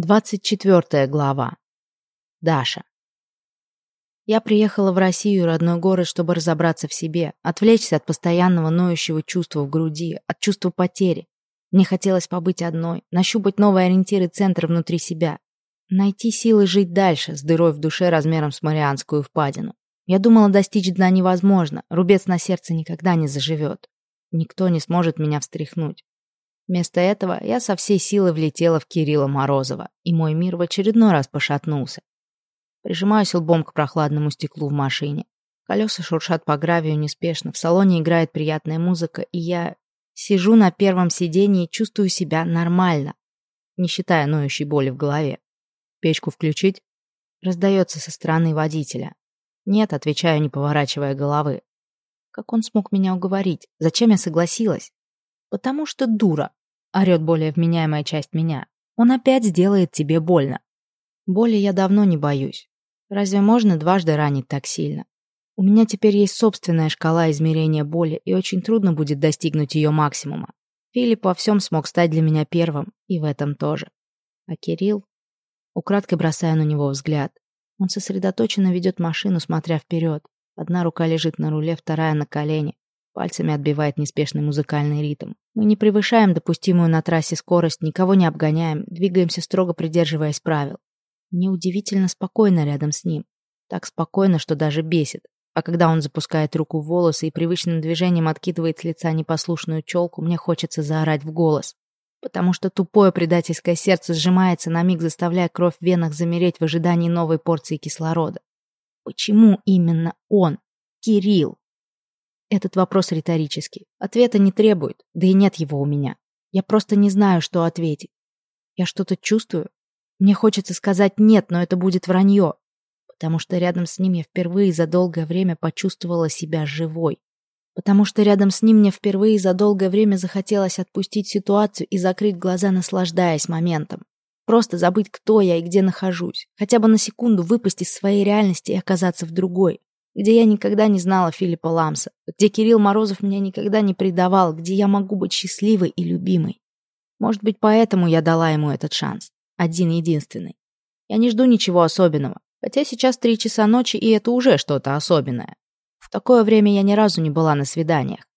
24 глава. Даша. Я приехала в Россию, родной город, чтобы разобраться в себе, отвлечься от постоянного ноющего чувства в груди, от чувства потери. Мне хотелось побыть одной, нащупать новые ориентиры центра внутри себя, найти силы жить дальше, с дырой в душе размером с Марианскую впадину. Я думала, достичь дна невозможно, рубец на сердце никогда не заживет. Никто не сможет меня встряхнуть. Вместо этого я со всей силы влетела в Кирилла Морозова, и мой мир в очередной раз пошатнулся. Прижимаюсь лбом к прохладному стеклу в машине. Колеса шуршат по гравию неспешно, в салоне играет приятная музыка, и я сижу на первом сиденье и чувствую себя нормально, не считая ноющей боли в голове. «Печку включить?» Раздается со стороны водителя. «Нет», отвечаю, не поворачивая головы. Как он смог меня уговорить? Зачем я согласилась? Потому что дура. Орет более вменяемая часть меня. Он опять сделает тебе больно. Боли я давно не боюсь. Разве можно дважды ранить так сильно? У меня теперь есть собственная шкала измерения боли, и очень трудно будет достигнуть ее максимума. Филипп во всем смог стать для меня первым, и в этом тоже. А Кирилл? Украдкой бросаю на него взгляд. Он сосредоточенно ведет машину, смотря вперед. Одна рука лежит на руле, вторая на колене. Пальцами отбивает неспешный музыкальный ритм. Мы не превышаем допустимую на трассе скорость, никого не обгоняем, двигаемся строго придерживаясь правил. Мне удивительно спокойно рядом с ним. Так спокойно, что даже бесит. А когда он запускает руку в волосы и привычным движением откидывает с лица непослушную челку, мне хочется заорать в голос. Потому что тупое предательское сердце сжимается на миг, заставляя кровь в венах замереть в ожидании новой порции кислорода. Почему именно он? Кирилл? Этот вопрос риторический. Ответа не требует, да и нет его у меня. Я просто не знаю, что ответить. Я что-то чувствую. Мне хочется сказать «нет», но это будет вранье. Потому что рядом с ним я впервые за долгое время почувствовала себя живой. Потому что рядом с ним мне впервые за долгое время захотелось отпустить ситуацию и закрыть глаза, наслаждаясь моментом. Просто забыть, кто я и где нахожусь. Хотя бы на секунду выпасть из своей реальности и оказаться в другой где я никогда не знала Филиппа Ламса, где Кирилл Морозов меня никогда не предавал, где я могу быть счастливой и любимой. Может быть, поэтому я дала ему этот шанс. Один-единственный. Я не жду ничего особенного, хотя сейчас три часа ночи, и это уже что-то особенное. В такое время я ни разу не была на свиданиях.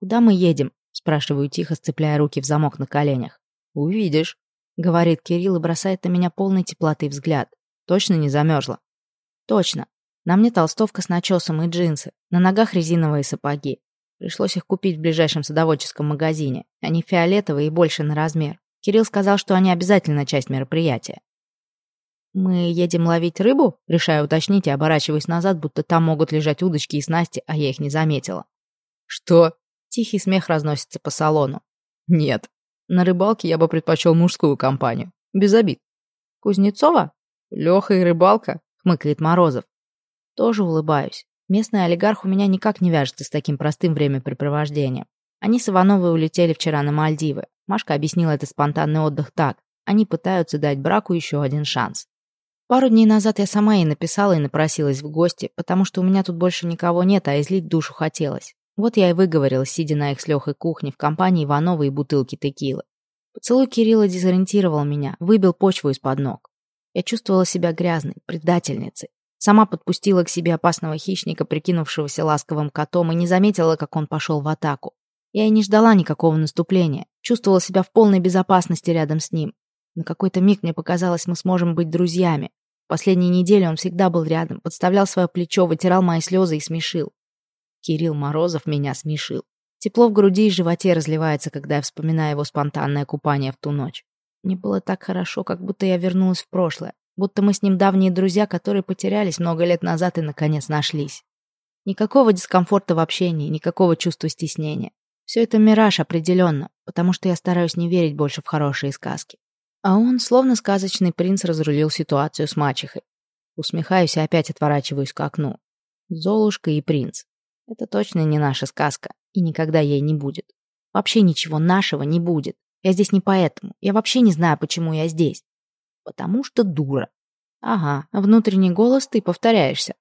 «Куда мы едем?» – спрашиваю тихо, сцепляя руки в замок на коленях. «Увидишь», – говорит Кирилл и бросает на меня полный теплоты взгляд. «Точно не замерзла?» «Точно. На мне толстовка с начесом и джинсы, на ногах резиновые сапоги. Пришлось их купить в ближайшем садоводческом магазине. Они фиолетовые и больше на размер. Кирилл сказал, что они обязательно часть мероприятия. «Мы едем ловить рыбу?» Решаю уточнить и оборачиваюсь назад, будто там могут лежать удочки и снасти, а я их не заметила. «Что?» Тихий смех разносится по салону. «Нет. На рыбалке я бы предпочел мужскую компанию. Без обид». «Кузнецова?» «Леха и рыбалка?» — хмыкает Морозов. Тоже улыбаюсь. Местный олигарх у меня никак не вяжется с таким простым времяпрепровождением. Они с Ивановой улетели вчера на Мальдивы. Машка объяснила это спонтанный отдых так. Они пытаются дать браку еще один шанс. Пару дней назад я сама ей написала и напросилась в гости, потому что у меня тут больше никого нет, а излить душу хотелось. Вот я и выговорилась, сидя на их с Лехой кухне в компании Ивановой и бутылки текилы. Поцелуй Кирилла дезориентировал меня, выбил почву из-под ног. Я чувствовала себя грязной, предательницей. Сама подпустила к себе опасного хищника, прикинувшегося ласковым котом, и не заметила, как он пошел в атаку. Я и не ждала никакого наступления, чувствовала себя в полной безопасности рядом с ним. На какой-то миг мне показалось, мы сможем быть друзьями. В последние недели он всегда был рядом, подставлял свое плечо, вытирал мои слезы и смешил. Кирилл Морозов меня смешил. Тепло в груди и животе разливается, когда я вспоминаю его спонтанное купание в ту ночь. Мне было так хорошо, как будто я вернулась в прошлое. Будто мы с ним давние друзья, которые потерялись много лет назад и, наконец, нашлись. Никакого дискомфорта в общении, никакого чувства стеснения. Все это мираж определенно, потому что я стараюсь не верить больше в хорошие сказки. А он, словно сказочный принц, разрулил ситуацию с мачехой. Усмехаюсь и опять отворачиваюсь к окну. Золушка и принц. Это точно не наша сказка, и никогда ей не будет. Вообще ничего нашего не будет. Я здесь не поэтому. Я вообще не знаю, почему я здесь. Потому что дура. Ага, внутренний голос ты повторяешься.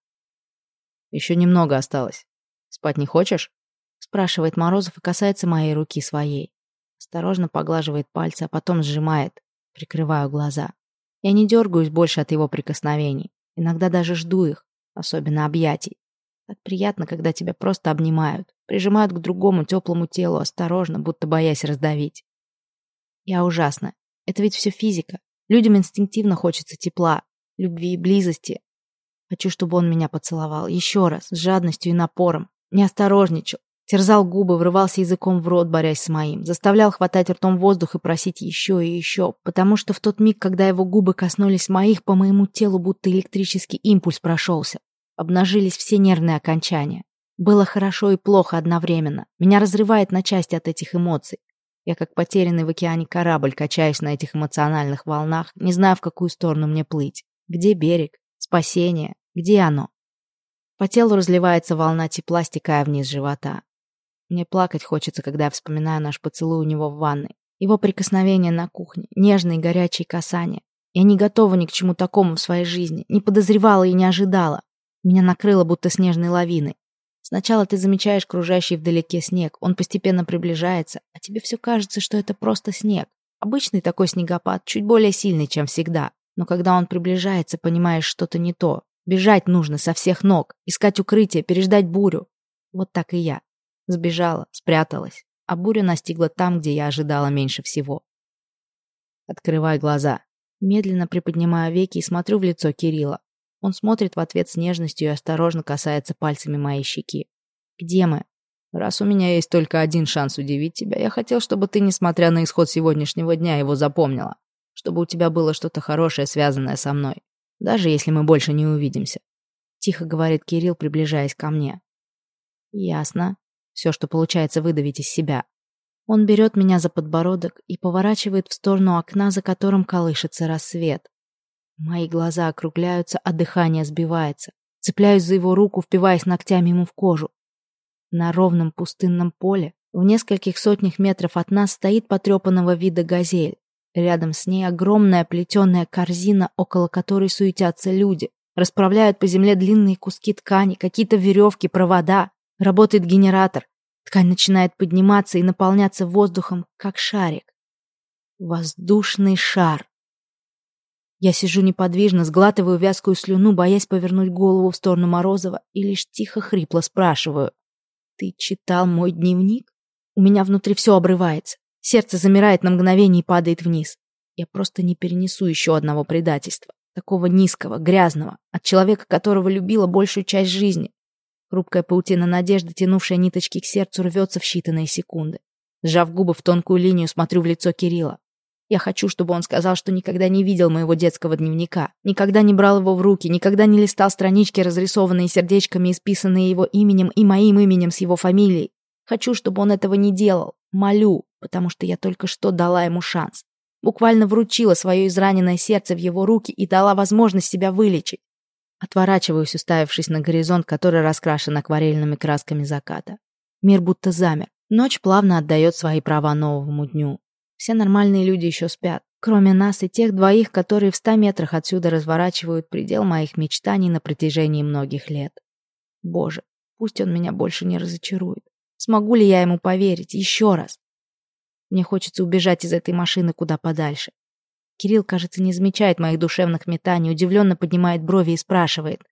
Еще немного осталось. Спать не хочешь? Спрашивает Морозов и касается моей руки своей. Осторожно поглаживает пальцы, а потом сжимает. Прикрываю глаза. Я не дергаюсь больше от его прикосновений. Иногда даже жду их, особенно объятий. Так приятно, когда тебя просто обнимают, прижимают к другому теплому телу осторожно, будто боясь раздавить. Я ужасно. Это ведь все физика. Людям инстинктивно хочется тепла, любви и близости. Хочу, чтобы он меня поцеловал. Еще раз, с жадностью и напором. Не осторожничал. Терзал губы, врывался языком в рот, борясь с моим. Заставлял хватать ртом воздух и просить еще и еще. Потому что в тот миг, когда его губы коснулись моих, по моему телу будто электрический импульс прошелся. Обнажились все нервные окончания. Было хорошо и плохо одновременно. Меня разрывает на части от этих эмоций. Я как потерянный в океане корабль качаюсь на этих эмоциональных волнах, не знаю, в какую сторону мне плыть. Где берег? Спасение? Где оно? По телу разливается волна тепла, стекая вниз живота. Мне плакать хочется, когда я вспоминаю наш поцелуй у него в ванной. Его прикосновения на кухне, нежные горячие касания. Я не готова ни к чему такому в своей жизни, не подозревала и не ожидала. Меня накрыло будто снежной лавиной. Сначала ты замечаешь кружащий вдалеке снег, он постепенно приближается, а тебе все кажется, что это просто снег. Обычный такой снегопад, чуть более сильный, чем всегда. Но когда он приближается, понимаешь, что-то не то. Бежать нужно со всех ног, искать укрытие, переждать бурю. Вот так и я. Сбежала, спряталась, а буря настигла там, где я ожидала меньше всего. Открывай глаза. Медленно приподнимаю веки и смотрю в лицо Кирилла. Он смотрит в ответ с нежностью и осторожно касается пальцами моей щеки. «Где мы?» «Раз у меня есть только один шанс удивить тебя, я хотел, чтобы ты, несмотря на исход сегодняшнего дня, его запомнила. Чтобы у тебя было что-то хорошее, связанное со мной. Даже если мы больше не увидимся». Тихо говорит Кирилл, приближаясь ко мне. «Ясно. Все, что получается выдавить из себя. Он берет меня за подбородок и поворачивает в сторону окна, за которым колышется рассвет. Мои глаза округляются, а дыхание сбивается. Цепляюсь за его руку, впиваясь ногтями ему в кожу. На ровном пустынном поле, в нескольких сотнях метров от нас, стоит потрепанного вида газель. Рядом с ней огромная плетеная корзина, около которой суетятся люди. Расправляют по земле длинные куски ткани, какие-то веревки, провода. Работает генератор. Ткань начинает подниматься и наполняться воздухом, как шарик. Воздушный шар. Я сижу неподвижно, сглатываю вязкую слюну, боясь повернуть голову в сторону Морозова, и лишь тихо хрипло спрашиваю. «Ты читал мой дневник?» У меня внутри все обрывается. Сердце замирает на мгновение и падает вниз. Я просто не перенесу еще одного предательства. Такого низкого, грязного, от человека, которого любила большую часть жизни. Хрупкая паутина надежды, тянувшая ниточки к сердцу, рвется в считанные секунды. Сжав губы в тонкую линию, смотрю в лицо Кирилла. Я хочу, чтобы он сказал, что никогда не видел моего детского дневника, никогда не брал его в руки, никогда не листал странички, разрисованные сердечками и списанные его именем и моим именем с его фамилией. Хочу, чтобы он этого не делал. Молю, потому что я только что дала ему шанс. Буквально вручила свое израненное сердце в его руки и дала возможность себя вылечить. Отворачиваюсь, уставившись на горизонт, который раскрашен акварельными красками заката. Мир будто замер. Ночь плавно отдает свои права новому дню. Все нормальные люди еще спят, кроме нас и тех двоих, которые в ста метрах отсюда разворачивают предел моих мечтаний на протяжении многих лет. Боже, пусть он меня больше не разочарует. Смогу ли я ему поверить еще раз? Мне хочется убежать из этой машины куда подальше. Кирилл, кажется, не замечает моих душевных метаний, удивленно поднимает брови и спрашивает.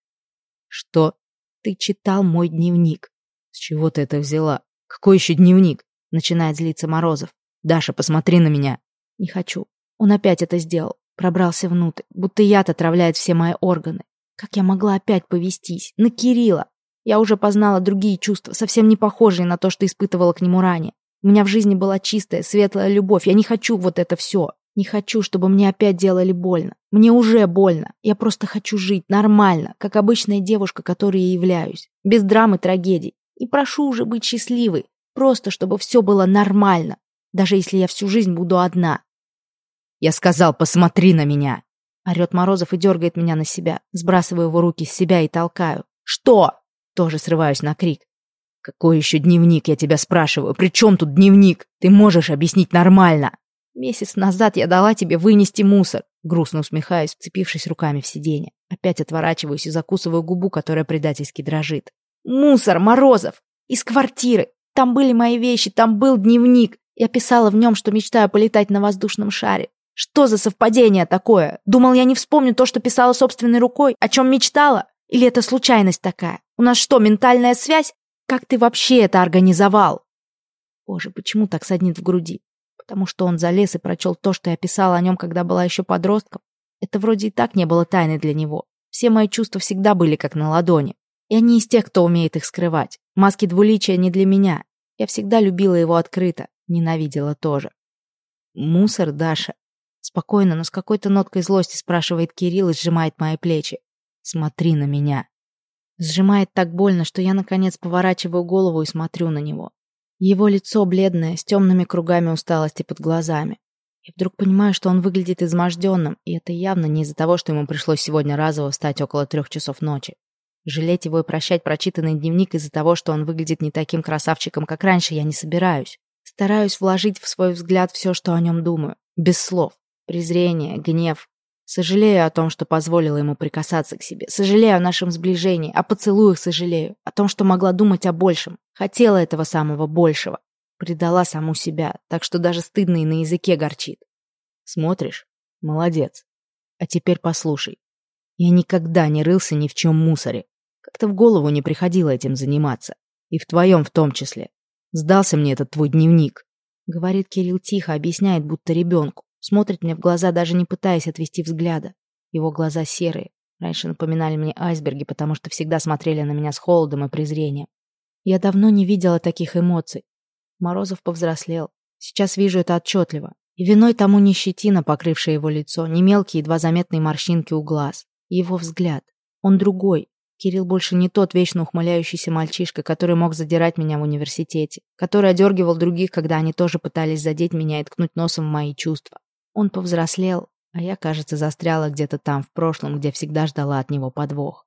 «Что? Ты читал мой дневник?» «С чего ты это взяла? Какой еще дневник?» Начинает злиться Морозов. «Даша, посмотри на меня!» «Не хочу. Он опять это сделал. Пробрался внутрь, будто яд отравляет все мои органы. Как я могла опять повестись? На Кирилла! Я уже познала другие чувства, совсем не похожие на то, что испытывала к нему ранее. У меня в жизни была чистая, светлая любовь. Я не хочу вот это все. Не хочу, чтобы мне опять делали больно. Мне уже больно. Я просто хочу жить нормально, как обычная девушка, которой я являюсь. Без драмы, трагедий. И прошу уже быть счастливой. Просто, чтобы все было нормально даже если я всю жизнь буду одна. «Я сказал, посмотри на меня!» Орет Морозов и дергает меня на себя. Сбрасываю его руки с себя и толкаю. «Что?» Тоже срываюсь на крик. «Какой еще дневник, я тебя спрашиваю? При чем тут дневник? Ты можешь объяснить нормально?» «Месяц назад я дала тебе вынести мусор», грустно усмехаюсь, вцепившись руками в сиденье. Опять отворачиваюсь и закусываю губу, которая предательски дрожит. «Мусор, Морозов! Из квартиры! Там были мои вещи, там был дневник! Я писала в нем, что мечтаю полетать на воздушном шаре, Что за совпадение такое? Думал, я не вспомню то, что писала собственной рукой, о чем мечтала? Или это случайность такая? У нас что, ментальная связь? Как ты вообще это организовал? Боже, почему так саднит в груди? Потому что он залез и прочел то, что я писала о нем, когда была еще подростком. Это вроде и так не было тайной для него. Все мои чувства всегда были как на ладони. Я не из тех, кто умеет их скрывать. Маски двуличия не для меня. Я всегда любила его открыто, ненавидела тоже. Мусор, Даша. Спокойно, но с какой-то ноткой злости спрашивает Кирилл и сжимает мои плечи. Смотри на меня. Сжимает так больно, что я, наконец, поворачиваю голову и смотрю на него. Его лицо бледное, с темными кругами усталости под глазами. Я вдруг понимаю, что он выглядит изможденным, и это явно не из-за того, что ему пришлось сегодня разово встать около трех часов ночи. Жалеть его и прощать прочитанный дневник из-за того, что он выглядит не таким красавчиком, как раньше, я не собираюсь. Стараюсь вложить в свой взгляд все, что о нем думаю. Без слов. Презрение, гнев. Сожалею о том, что позволила ему прикасаться к себе. Сожалею о нашем сближении, о поцелуях сожалею. О том, что могла думать о большем. Хотела этого самого большего. Предала саму себя, так что даже стыдно и на языке горчит. Смотришь? Молодец. А теперь послушай. Я никогда не рылся ни в чем мусоре. Как-то в голову не приходило этим заниматься. И в твоем в том числе. Сдался мне этот твой дневник. Говорит Кирилл тихо, объясняет, будто ребенку. Смотрит мне в глаза, даже не пытаясь отвести взгляда. Его глаза серые. Раньше напоминали мне айсберги, потому что всегда смотрели на меня с холодом и презрением. Я давно не видела таких эмоций. Морозов повзрослел. Сейчас вижу это отчетливо. И виной тому не щетина, покрывшая его лицо, не мелкие, едва заметные морщинки у глаз. Его взгляд. Он другой. Кирилл больше не тот вечно ухмыляющийся мальчишка, который мог задирать меня в университете, который одергивал других, когда они тоже пытались задеть меня и ткнуть носом в мои чувства. Он повзрослел, а я, кажется, застряла где-то там в прошлом, где всегда ждала от него подвох.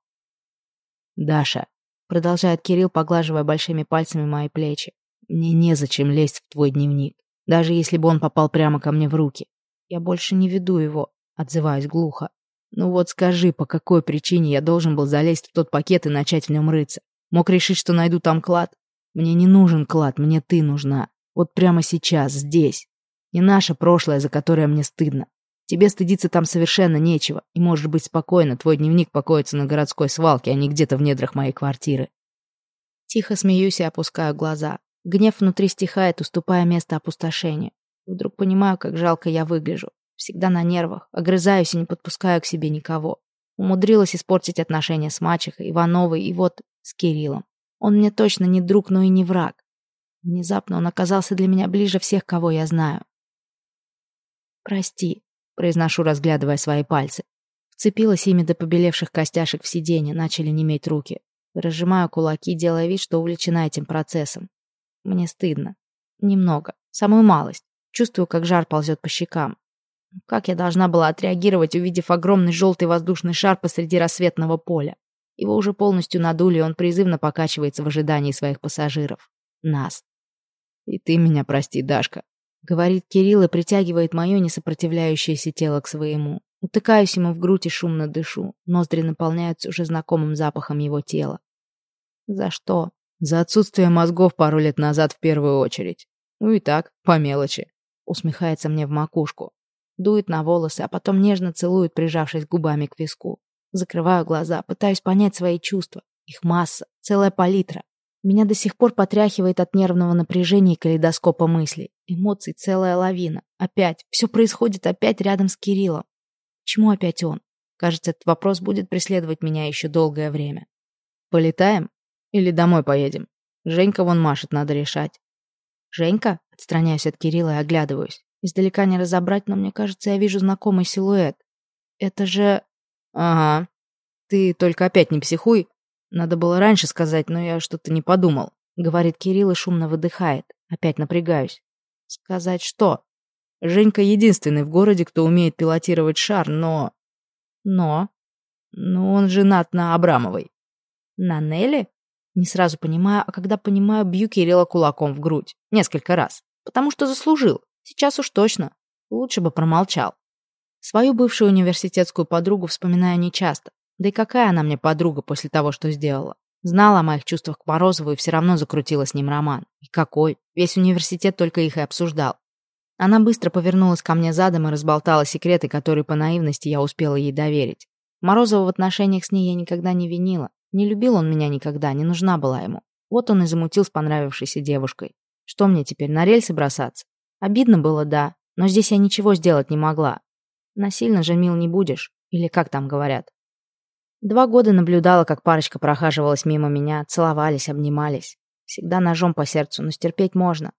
«Даша», — продолжает Кирилл, поглаживая большими пальцами мои плечи, «мне незачем лезть в твой дневник, даже если бы он попал прямо ко мне в руки. Я больше не веду его», — отзываюсь глухо. Ну вот скажи, по какой причине я должен был залезть в тот пакет и начать в нем рыться? Мог решить, что найду там клад? Мне не нужен клад, мне ты нужна. Вот прямо сейчас, здесь. Не наше прошлое, за которое мне стыдно. Тебе стыдиться там совершенно нечего, и можешь быть спокойно, твой дневник покоится на городской свалке, а не где-то в недрах моей квартиры. Тихо смеюсь и опускаю глаза. Гнев внутри стихает, уступая место опустошению. Вдруг понимаю, как жалко я выгляжу. Всегда на нервах, огрызаюсь и не подпускаю к себе никого. Умудрилась испортить отношения с мачехой, Ивановой и вот с Кириллом. Он мне точно не друг, но и не враг. Внезапно он оказался для меня ближе всех, кого я знаю. «Прости», — произношу, разглядывая свои пальцы. Вцепилась ими до побелевших костяшек в сиденье, начали неметь руки. Разжимаю кулаки, делая вид, что увлечена этим процессом. Мне стыдно. Немного. Самую малость. Чувствую, как жар ползет по щекам. Как я должна была отреагировать, увидев огромный желтый воздушный шар посреди рассветного поля? Его уже полностью надули, и он призывно покачивается в ожидании своих пассажиров. Нас. «И ты меня прости, Дашка», — говорит Кирилл и притягивает мое несопротивляющееся тело к своему. Утыкаюсь ему в грудь и шумно дышу. Ноздри наполняются уже знакомым запахом его тела. «За что?» «За отсутствие мозгов пару лет назад в первую очередь. Ну и так, по мелочи», — усмехается мне в макушку. Дует на волосы, а потом нежно целует, прижавшись губами к виску. Закрываю глаза, пытаюсь понять свои чувства. Их масса, целая палитра. Меня до сих пор потряхивает от нервного напряжения и калейдоскопа мыслей. Эмоций целая лавина. Опять. Все происходит опять рядом с Кириллом. Чему опять он? Кажется, этот вопрос будет преследовать меня еще долгое время. Полетаем? Или домой поедем? Женька вон машет, надо решать. Женька? Отстраняюсь от Кирилла и оглядываюсь. Издалека не разобрать, но мне кажется, я вижу знакомый силуэт. Это же... Ага. Ты только опять не психуй. Надо было раньше сказать, но я что-то не подумал. Говорит Кирилл и шумно выдыхает. Опять напрягаюсь. Сказать что? Женька единственный в городе, кто умеет пилотировать шар, но... Но? Но он женат на Абрамовой. На Нелли? Не сразу понимаю, а когда понимаю, бью Кирилла кулаком в грудь. Несколько раз. Потому что заслужил. Сейчас уж точно. Лучше бы промолчал. Свою бывшую университетскую подругу вспоминаю нечасто. Да и какая она мне подруга после того, что сделала? Знала о моих чувствах к Морозову и все равно закрутила с ним роман. И какой? Весь университет только их и обсуждал. Она быстро повернулась ко мне задом и разболтала секреты, которые по наивности я успела ей доверить. Морозова в отношениях с ней я никогда не винила. Не любил он меня никогда, не нужна была ему. Вот он и замутил с понравившейся девушкой. Что мне теперь, на рельсы бросаться? Обидно было, да, но здесь я ничего сделать не могла. Насильно же мил не будешь, или как там говорят. Два года наблюдала, как парочка прохаживалась мимо меня, целовались, обнимались. Всегда ножом по сердцу, но стерпеть можно.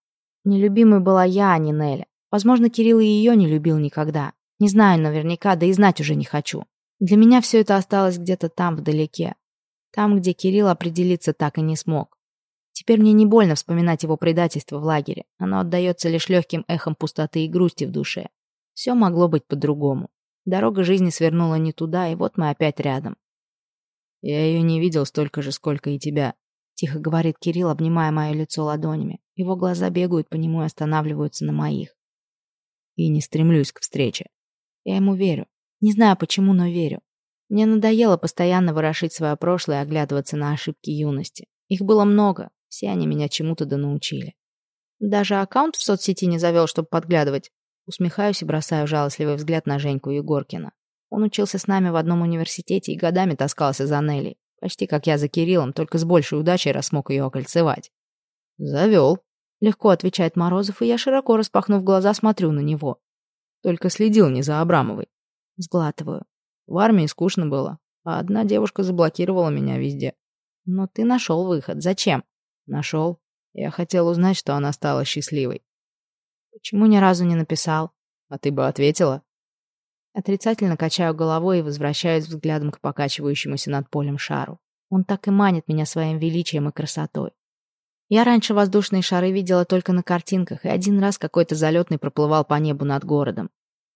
Нелюбимой была я, а не Неля. Возможно, Кирилл и ее не любил никогда. Не знаю наверняка, да и знать уже не хочу. Для меня все это осталось где-то там, вдалеке. Там, где Кирилл определиться так и не смог. Теперь мне не больно вспоминать его предательство в лагере. Оно отдается лишь легким эхом пустоты и грусти в душе. Все могло быть по-другому. Дорога жизни свернула не туда, и вот мы опять рядом. Я ее не видел столько же, сколько и тебя. Тихо говорит Кирилл, обнимая мое лицо ладонями. Его глаза бегают по нему и останавливаются на моих. И не стремлюсь к встрече. Я ему верю. Не знаю почему, но верю. Мне надоело постоянно ворошить свое прошлое и оглядываться на ошибки юности. Их было много, все они меня чему-то да научили. Даже аккаунт в соцсети не завел, чтобы подглядывать. Усмехаюсь и бросаю жалостливый взгляд на Женьку Егоркина. Он учился с нами в одном университете и годами таскался за Нелли. Почти как я за Кириллом, только с большей удачей раз смог ее окольцевать. «Завел», — легко отвечает Морозов, и я, широко распахнув глаза, смотрю на него. Только следил не за Абрамовой. Сглатываю. В армии скучно было, а одна девушка заблокировала меня везде. Но ты нашел выход. Зачем? Нашел. Я хотел узнать, что она стала счастливой. Почему ни разу не написал? А ты бы ответила? Отрицательно качаю головой и возвращаюсь взглядом к покачивающемуся над полем шару. Он так и манит меня своим величием и красотой. Я раньше воздушные шары видела только на картинках, и один раз какой-то залетный проплывал по небу над городом.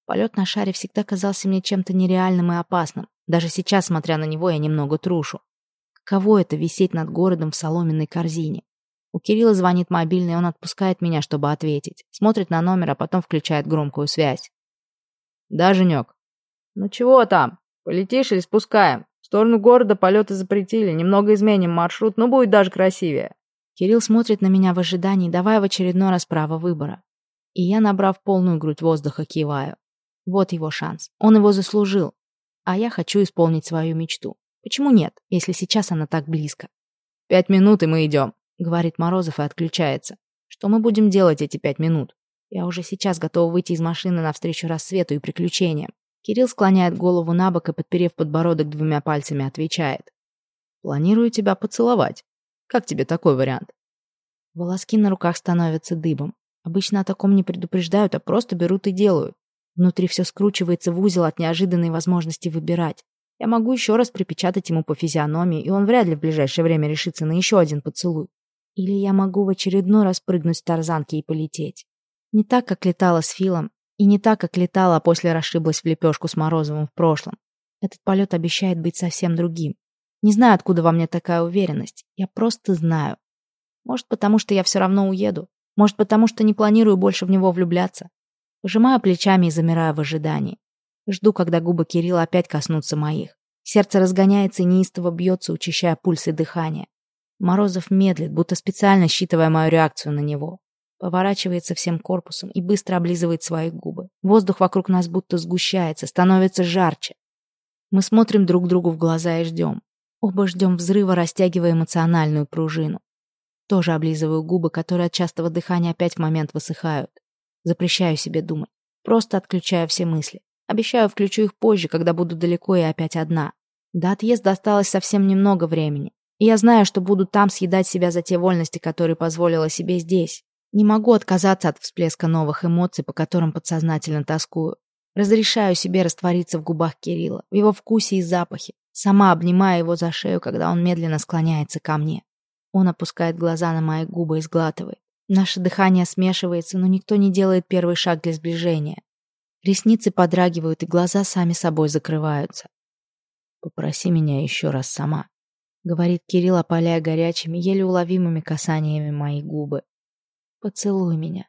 Полет на шаре всегда казался мне чем-то нереальным и опасным. Даже сейчас, смотря на него, я немного трушу. Каково это — висеть над городом в соломенной корзине? У Кирилла звонит мобильный, он отпускает меня, чтобы ответить. Смотрит на номер, а потом включает громкую связь. Да, Женек? Ну чего там? Полетишь или спускаем? В сторону города полеты запретили, немного изменим маршрут, но будет даже красивее. Кирилл смотрит на меня в ожидании, давая в очередной раз право выбора. И я, набрав полную грудь воздуха, киваю. Вот его шанс. Он его заслужил. А я хочу исполнить свою мечту. Почему нет, если сейчас она так близко? «Пять минут, и мы идем», — говорит Морозов и отключается. Что мы будем делать эти пять минут? Я уже сейчас готова выйти из машины навстречу рассвету и приключениям. Кирилл склоняет голову на бок и, подперев подбородок двумя пальцами, отвечает. «Планирую тебя поцеловать. Как тебе такой вариант?» Волоски на руках становятся дыбом. Обычно о таком не предупреждают, а просто берут и делают. Внутри все скручивается в узел от неожиданной возможности выбирать. Я могу еще раз припечатать ему по физиономии, и он вряд ли в ближайшее время решится на еще один поцелуй. Или я могу в очередной раз прыгнуть с тарзанки и полететь. Не так, как летала с Филом, и не так, как летала, а после расшиблась в лепешку с Морозовым в прошлом. Этот полет обещает быть совсем другим. Не знаю, откуда во мне такая уверенность. Я просто знаю. Может, потому что я все равно уеду. Может, потому что не планирую больше в него влюбляться. Пожимаю плечами и замираю в ожидании. Жду, когда губы Кирилла опять коснутся моих. Сердце разгоняется и неистово бьется, учащая пульс и дыхание. Морозов медлит, будто специально считывая мою реакцию на него. Поворачивается всем корпусом и быстро облизывает свои губы. Воздух вокруг нас будто сгущается, становится жарче. Мы смотрим друг другу в глаза и ждем. Оба ждем взрыва, растягивая эмоциональную пружину. Тоже облизываю губы, которые от частого дыхания опять в момент высыхают. Запрещаю себе думать. Просто отключаю все мысли. Обещаю, включу их позже, когда буду далеко и опять одна. До отъезда осталось совсем немного времени. И я знаю, что буду там съедать себя за те вольности, которые позволила себе здесь. Не могу отказаться от всплеска новых эмоций, по которым подсознательно тоскую. Разрешаю себе раствориться в губах Кирилла, в его вкусе и запахе, сама обнимая его за шею, когда он медленно склоняется ко мне. Он опускает глаза на мои губы и сглатывает. Наше дыхание смешивается, но никто не делает первый шаг для сближения. Ресницы подрагивают, и глаза сами собой закрываются. «Попроси меня еще раз сама», — говорит Кирилл, опаляя горячими, еле уловимыми касаниями мои губы. Поцелуй меня.